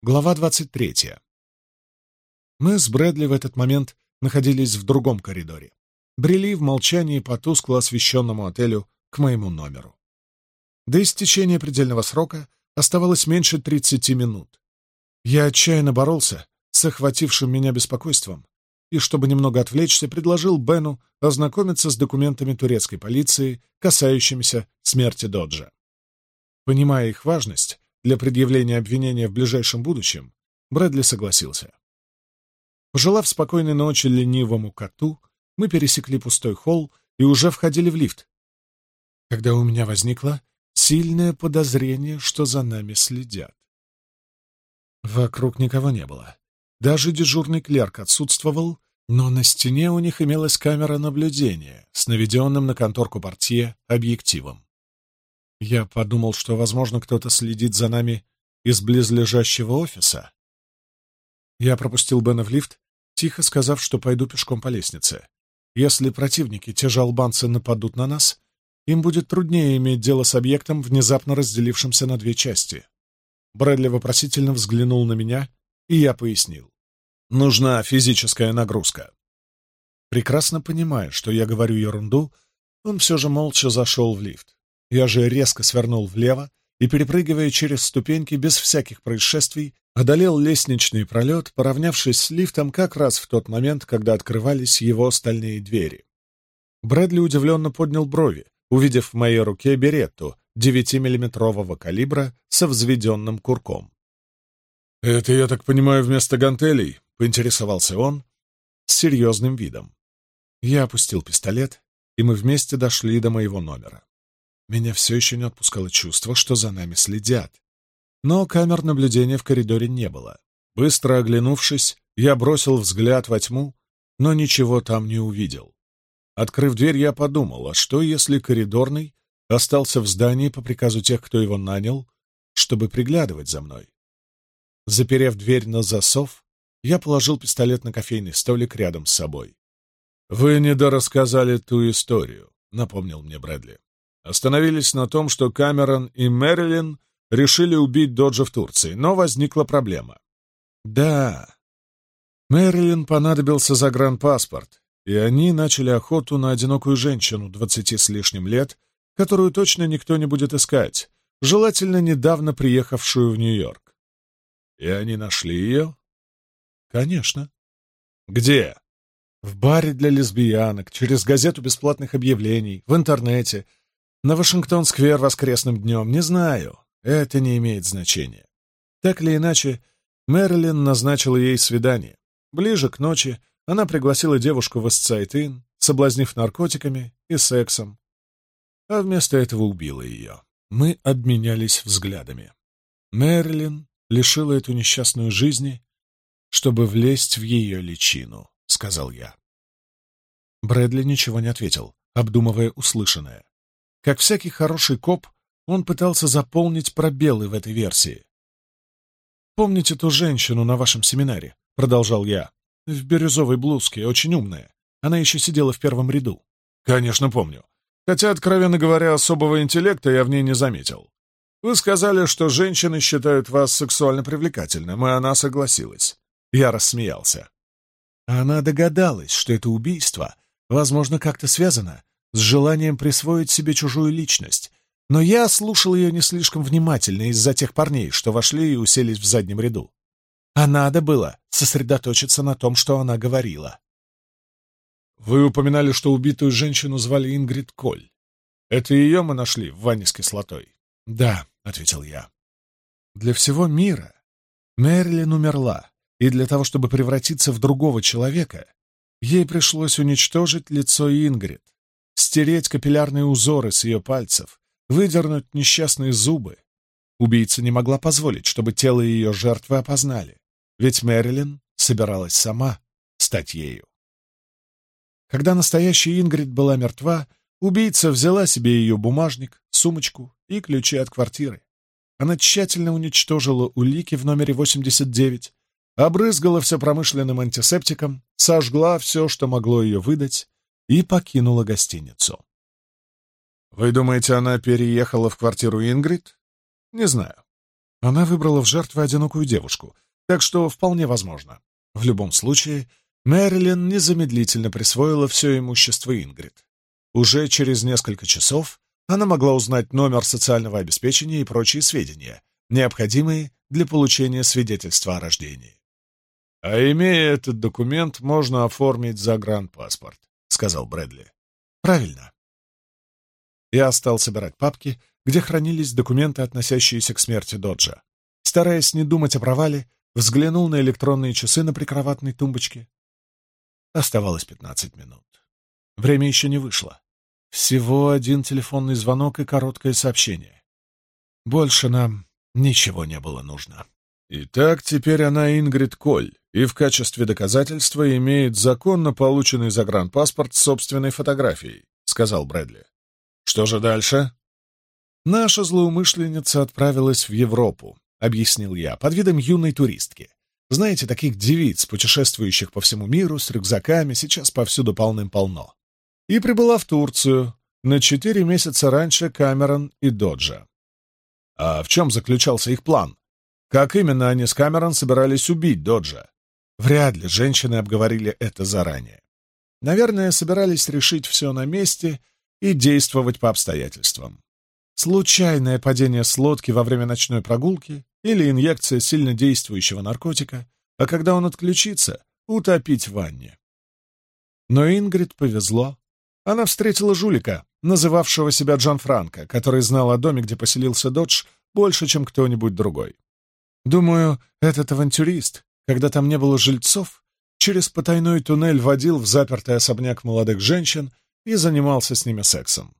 Глава 23. Мы с Брэдли в этот момент находились в другом коридоре. Брели в молчании по тускло освещенному отелю к моему номеру. До истечения предельного срока оставалось меньше 30 минут. Я отчаянно боролся с охватившим меня беспокойством и, чтобы немного отвлечься, предложил Бену ознакомиться с документами турецкой полиции, касающимися смерти Доджа. Понимая их важность, для предъявления обвинения в ближайшем будущем, Брэдли согласился. Пожелав спокойной ночи ленивому коту, мы пересекли пустой холл и уже входили в лифт, когда у меня возникло сильное подозрение, что за нами следят. Вокруг никого не было. Даже дежурный клерк отсутствовал, но на стене у них имелась камера наблюдения с наведенным на конторку портье объективом. Я подумал, что, возможно, кто-то следит за нами из близлежащего офиса. Я пропустил Бена в лифт, тихо сказав, что пойду пешком по лестнице. Если противники, те же албанцы, нападут на нас, им будет труднее иметь дело с объектом, внезапно разделившимся на две части. Брэдли вопросительно взглянул на меня, и я пояснил. Нужна физическая нагрузка. Прекрасно понимая, что я говорю ерунду, он все же молча зашел в лифт. Я же резко свернул влево и, перепрыгивая через ступеньки без всяких происшествий, одолел лестничный пролет, поравнявшись с лифтом как раз в тот момент, когда открывались его остальные двери. Брэдли удивленно поднял брови, увидев в моей руке беретту 9-миллиметрового калибра со взведенным курком. «Это, я так понимаю, вместо гантелей?» — поинтересовался он с серьезным видом. Я опустил пистолет, и мы вместе дошли до моего номера. Меня все еще не отпускало чувство, что за нами следят. Но камер наблюдения в коридоре не было. Быстро оглянувшись, я бросил взгляд во тьму, но ничего там не увидел. Открыв дверь, я подумал, а что, если коридорный остался в здании по приказу тех, кто его нанял, чтобы приглядывать за мной? Заперев дверь на засов, я положил пистолет на кофейный столик рядом с собой. «Вы недорассказали ту историю», — напомнил мне Брэдли остановились на том, что Камерон и Мэрилин решили убить Доджа в Турции, но возникла проблема. Да, Мэрилин понадобился загранпаспорт, и они начали охоту на одинокую женщину двадцати с лишним лет, которую точно никто не будет искать, желательно недавно приехавшую в Нью-Йорк. И они нашли ее? Конечно. Где? В баре для лесбиянок, через газету бесплатных объявлений, в интернете — на Вашингтон-сквер воскресным днем не знаю. Это не имеет значения. Так или иначе, Мэрилин назначила ей свидание. Ближе к ночи она пригласила девушку в Эсцайтин, соблазнив наркотиками и сексом, а вместо этого убила ее. Мы обменялись взглядами. Мэрилин лишила эту несчастную жизни, чтобы влезть в ее личину, — сказал я. Брэдли ничего не ответил, обдумывая услышанное. Как всякий хороший коп, он пытался заполнить пробелы в этой версии. «Помните ту женщину на вашем семинаре?» — продолжал я. «В бирюзовой блузке, очень умная. Она еще сидела в первом ряду». «Конечно, помню. Хотя, откровенно говоря, особого интеллекта я в ней не заметил. Вы сказали, что женщины считают вас сексуально привлекательным, и она согласилась. Я рассмеялся. Она догадалась, что это убийство, возможно, как-то связано с желанием присвоить себе чужую личность, но я слушал ее не слишком внимательно из-за тех парней, что вошли и уселись в заднем ряду. А надо было сосредоточиться на том, что она говорила. «Вы упоминали, что убитую женщину звали Ингрид Коль. Это ее мы нашли в ванне с кислотой?» «Да», — ответил я. «Для всего мира Мерлин умерла, и для того, чтобы превратиться в другого человека, ей пришлось уничтожить лицо Ингрид, стереть капиллярные узоры с ее пальцев, выдернуть несчастные зубы. Убийца не могла позволить, чтобы тело ее жертвы опознали, ведь Мэрилин собиралась сама стать ею. Когда настоящая Ингрид была мертва, убийца взяла себе ее бумажник, сумочку и ключи от квартиры. Она тщательно уничтожила улики в номере 89, обрызгала все промышленным антисептиком, сожгла все, что могло ее выдать, и покинула гостиницу. «Вы думаете, она переехала в квартиру Ингрид?» «Не знаю. Она выбрала в жертву одинокую девушку, так что вполне возможно. В любом случае, Мэрилин незамедлительно присвоила все имущество Ингрид. Уже через несколько часов она могла узнать номер социального обеспечения и прочие сведения, необходимые для получения свидетельства о рождении. А имея этот документ, можно оформить загранпаспорт. — сказал Брэдли. «Правильно». Я стал собирать папки, где хранились документы, относящиеся к смерти Доджа. Стараясь не думать о провале, взглянул на электронные часы на прикроватной тумбочке. Оставалось пятнадцать минут. Время еще не вышло. Всего один телефонный звонок и короткое сообщение. Больше нам ничего не было нужно. Итак, теперь она Ингрид Коль, и в качестве доказательства имеет законно полученный загранпаспорт с собственной фотографией», — сказал Брэдли. «Что же дальше?» «Наша злоумышленница отправилась в Европу», — объяснил я, под видом юной туристки. «Знаете, таких девиц, путешествующих по всему миру, с рюкзаками, сейчас повсюду полным-полно». И прибыла в Турцию на четыре месяца раньше Камерон и Доджа. «А в чем заключался их план?» Как именно они с Камерон собирались убить Доджа? Вряд ли женщины обговорили это заранее. Наверное, собирались решить все на месте и действовать по обстоятельствам. Случайное падение с лодки во время ночной прогулки или инъекция сильнодействующего наркотика, а когда он отключится, утопить в ванне. Но Ингрид повезло. Она встретила жулика, называвшего себя Джан Франко, который знал о доме, где поселился Додж, больше, чем кто-нибудь другой. Думаю, этот авантюрист, когда там не было жильцов, через потайной туннель водил в запертый особняк молодых женщин и занимался с ними сексом.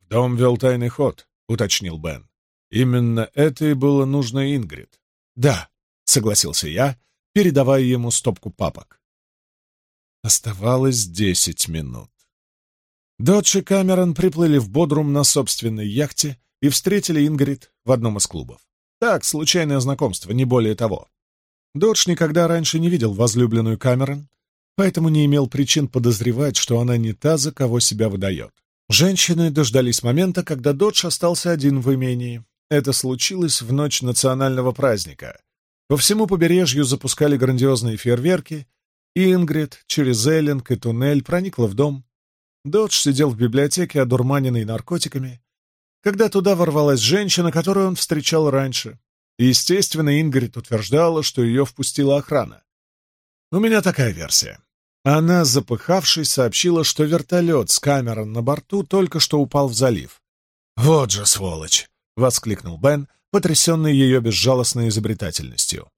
«В дом вел тайный ход», — уточнил Бен. «Именно это и было нужно Ингрид». «Да», — согласился я, передавая ему стопку папок. Оставалось десять минут. Додж и Камерон приплыли в Бодрум на собственной яхте и встретили Ингрид в одном из клубов. Так, случайное знакомство, не более того. Додж никогда раньше не видел возлюбленную Камерон, поэтому не имел причин подозревать, что она не та, за кого себя выдает. Женщины дождались момента, когда Додж остался один в имении. Это случилось в ночь национального праздника. По всему побережью запускали грандиозные фейерверки, и Ингрид через Эллинг и туннель проникла в дом. Додж сидел в библиотеке, одурманенный наркотиками, когда туда ворвалась женщина, которую он встречал раньше. Естественно, Ингрид утверждала, что ее впустила охрана. У меня такая версия. Она, запыхавшись, сообщила, что вертолет с Камерон на борту только что упал в залив. «Вот же сволочь!» — воскликнул Бен, потрясенный ее безжалостной изобретательностью.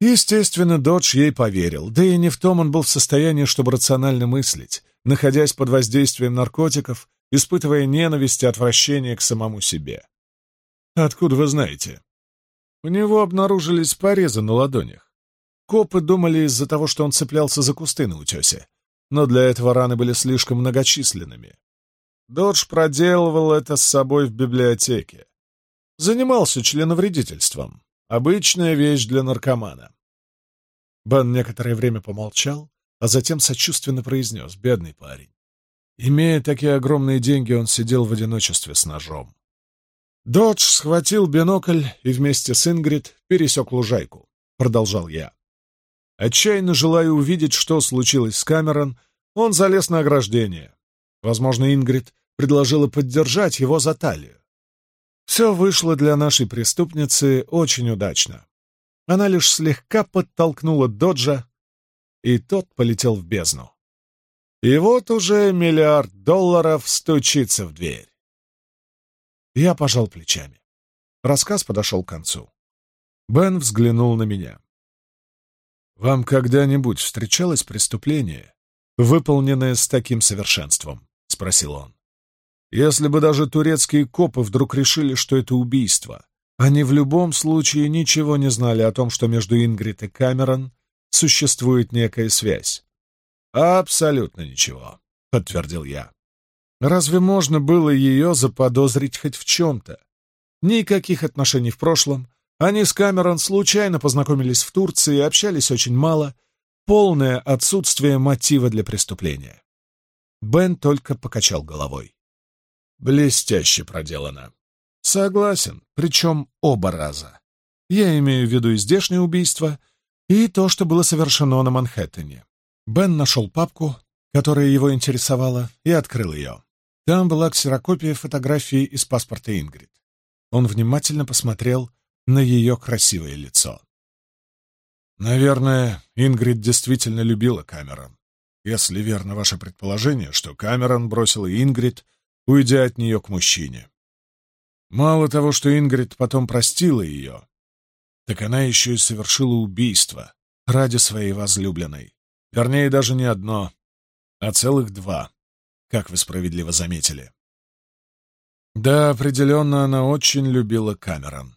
Естественно, Додж ей поверил, да и не в том он был в состоянии, чтобы рационально мыслить. Находясь под воздействием наркотиков, испытывая ненависть и отвращение к самому себе. «Откуда вы знаете?» У него обнаружились порезы на ладонях. Копы думали из-за того, что он цеплялся за кусты на утесе, но для этого раны были слишком многочисленными. Додж проделывал это с собой в библиотеке. Занимался членовредительством. Обычная вещь для наркомана. Бен некоторое время помолчал, а затем сочувственно произнес «бедный парень» имея такие огромные деньги, он сидел в одиночестве с ножом. Додж схватил бинокль и вместе с Ингрид пересек лужайку. Продолжал я. Отчаянно желая увидеть, что случилось с Камерон, он залез на ограждение. Возможно, Ингрид предложила поддержать его за талию. Все вышло для нашей преступницы очень удачно. Она лишь слегка подтолкнула Доджа, и тот полетел в бездну. И вот уже миллиард долларов стучится в дверь. Я пожал плечами. Рассказ подошел к концу. Бен взглянул на меня. «Вам когда-нибудь встречалось преступление, выполненное с таким совершенством?» — спросил он. «Если бы даже турецкие копы вдруг решили, что это убийство, они в любом случае ничего не знали о том, что между Ингрид и Камерон существует некая связь. Абсолютно ничего, подтвердил я. Разве можно было ее заподозрить хоть в чем-то? Никаких отношений в прошлом. Они с Камерон случайно познакомились в Турции, общались очень мало. Полное отсутствие мотива для преступления. Бен только покачал головой. Блестяще проделано. Согласен, причем оба раза. Я имею в виду и здешнее убийство, и то, что было совершено на Манхэттене. Бен нашел папку, которая его интересовала, и открыл ее. Там была ксерокопия фотографии из паспорта Ингрид. Он внимательно посмотрел на ее красивое лицо. Наверное, Ингрид действительно любила Камерон. Если верно ваше предположение, что Камерон бросил Ингрид, уйдя от нее к мужчине. Мало того, что Ингрид потом простила ее, так она еще и совершила убийство ради своей возлюбленной. Вернее, даже не одно, а целых два, как вы справедливо заметили. Да, определенно, она очень любила Камерон.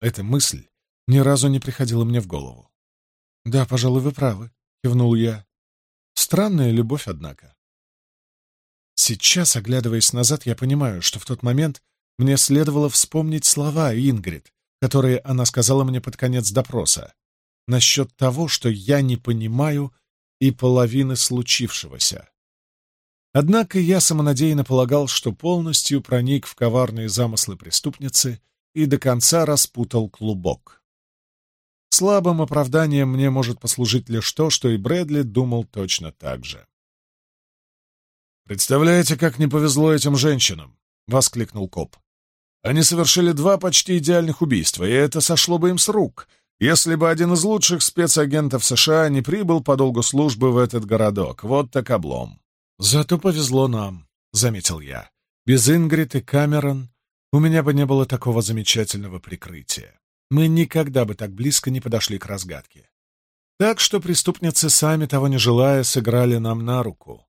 Эта мысль ни разу не приходила мне в голову. «Да, пожалуй, вы правы», — кивнул я. «Странная любовь, однако». Сейчас, оглядываясь назад, я понимаю, что в тот момент мне следовало вспомнить слова Ингрид, которые она сказала мне под конец допроса насчет того, что я не понимаю и половины случившегося. Однако я самонадеянно полагал, что полностью проник в коварные замыслы преступницы и до конца распутал клубок. Слабым оправданием мне может послужить лишь то, что и Брэдли думал точно так же. «Представляете, как не повезло этим женщинам!» — воскликнул коп. «Они совершили два почти идеальных убийства, и это сошло бы им с рук, если бы один из лучших спецагентов США не прибыл по долгу службы в этот городок. Вот так облом. «Зато повезло нам», — заметил я. «Без Ингрид и Камерон у меня бы не было такого замечательного прикрытия. Мы никогда бы так близко не подошли к разгадке. Так что преступницы, сами того не желая, сыграли нам на руку.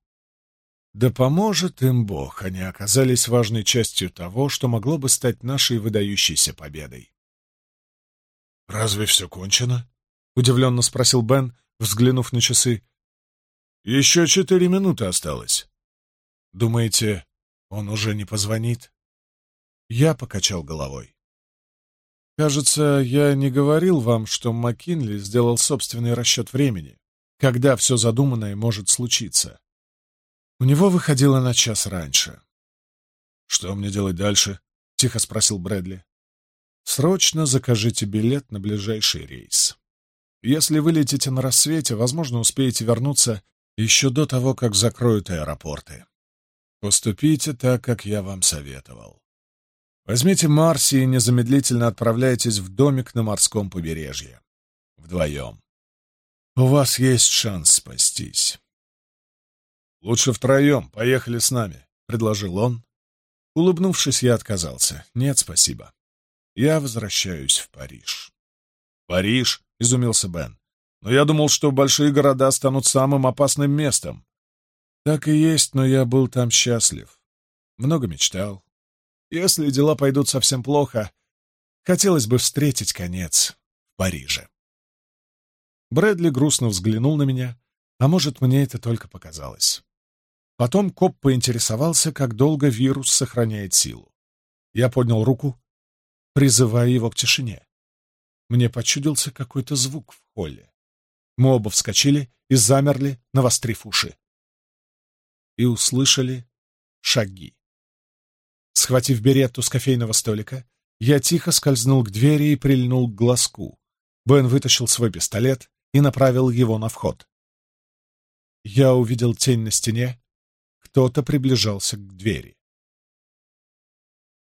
Да поможет им Бог, они оказались важной частью того, что могло бы стать нашей выдающейся победой. «Разве все кончено?» — удивленно спросил Бен, взглянув на часы. «Еще четыре минуты осталось. Думаете, он уже не позвонит?» Я покачал головой. «Кажется, я не говорил вам, что МакКинли сделал собственный расчет времени, когда все задуманное может случиться. У него выходило на час раньше». «Что мне делать дальше?» — тихо спросил Брэдли. Срочно закажите билет на ближайший рейс. Если вы летите на рассвете, возможно, успеете вернуться еще до того, как закроют аэропорты. Поступите так, как я вам советовал. Возьмите Марси и незамедлительно отправляйтесь в домик на морском побережье. Вдвоем. У вас есть шанс спастись. Лучше втроем. Поехали с нами, — предложил он. Улыбнувшись, я отказался. Нет, спасибо. Я возвращаюсь в Париж. Париж, — изумился Бен, — но я думал, что большие города станут самым опасным местом. Так и есть, но я был там счастлив. Много мечтал. Если дела пойдут совсем плохо, хотелось бы встретить конец в Париже. Брэдли грустно взглянул на меня, а может, мне это только показалось. Потом коп поинтересовался, как долго вирус сохраняет силу. Я поднял руку призывая его к тишине. Мне почудился какой-то звук в холле. Мы оба вскочили и замерли, навострив уши. И услышали шаги. Схватив беретту с кофейного столика, я тихо скользнул к двери и прильнул к глазку. Бен вытащил свой пистолет и направил его на вход. Я увидел тень на стене. Кто-то приближался к двери.